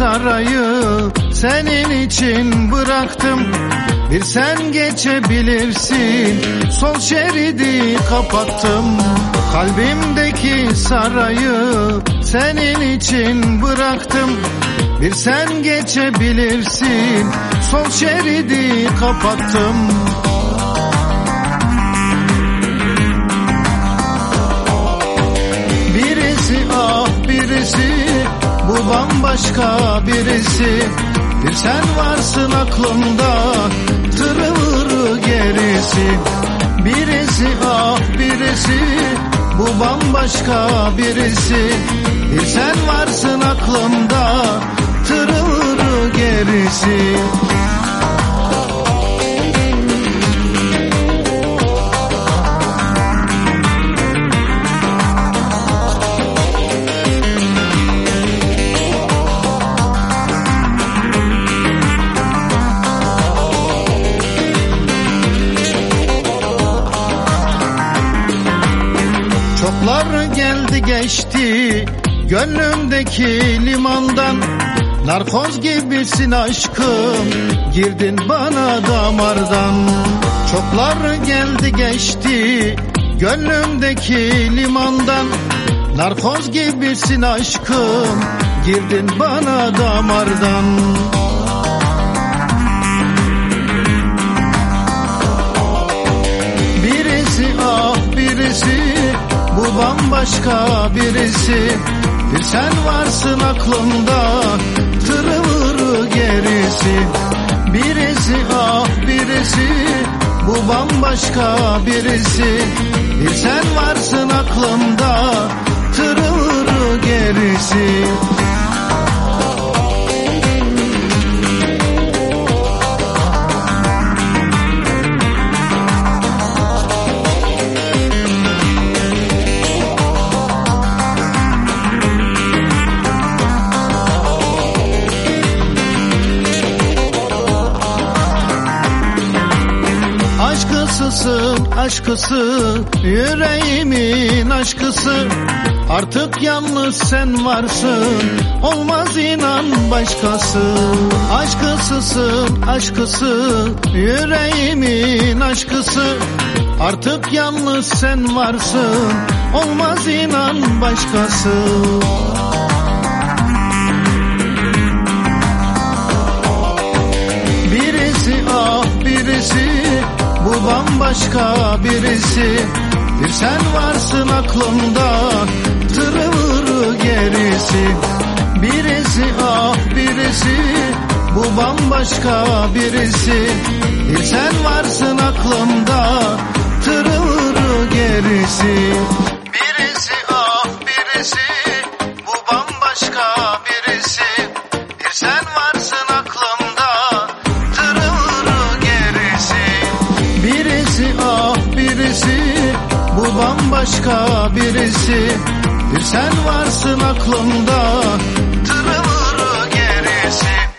sarayı senin için bıraktım. Bir sen geçebilirsin. Sol şeridi kapattım. Kalbimdeki sarayı senin için bıraktım. Bir sen geçebilirsin. Sol şeridi kapattım bambaşka birisi Bir sen varsın aklımda. Tırıvırı gerisi Birisi ah birisi. Bu bambaşka birisi Bir sen varsın aklımda. Tırıvırı gerisi Çoklar geldi geçti gönlümdeki limandan. Narkoz gibisin aşkım girdin bana damardan. Çoklar geldi geçti gönlümdeki limandan. Narkoz gibisin aşkım girdin bana damardan bu bambaşka birisi. Bir sen varsın aklımda tırıvırı gerisi. Birisi ah birisi bu bambaşka birisi. Bir sen varsın aklımda tırıvırı gerisi Aşkısısın aşkısı yüreğimin aşkısı. Artık yalnız sen varsın olmaz inan başkası. Aşkısısın aşkısı yüreğimin aşkısı. Artık yalnız sen varsın olmaz inan başkası bu bambaşka birisi. Bir sen varsın aklımda tırıvırı gerisi. Birisi ah birisi bu bambaşka birisi. Bir sen varsın aklımda tırıvırı gerisi bambaşka birisi. Bir sen varsın aklımda. Tırıvırı gerisi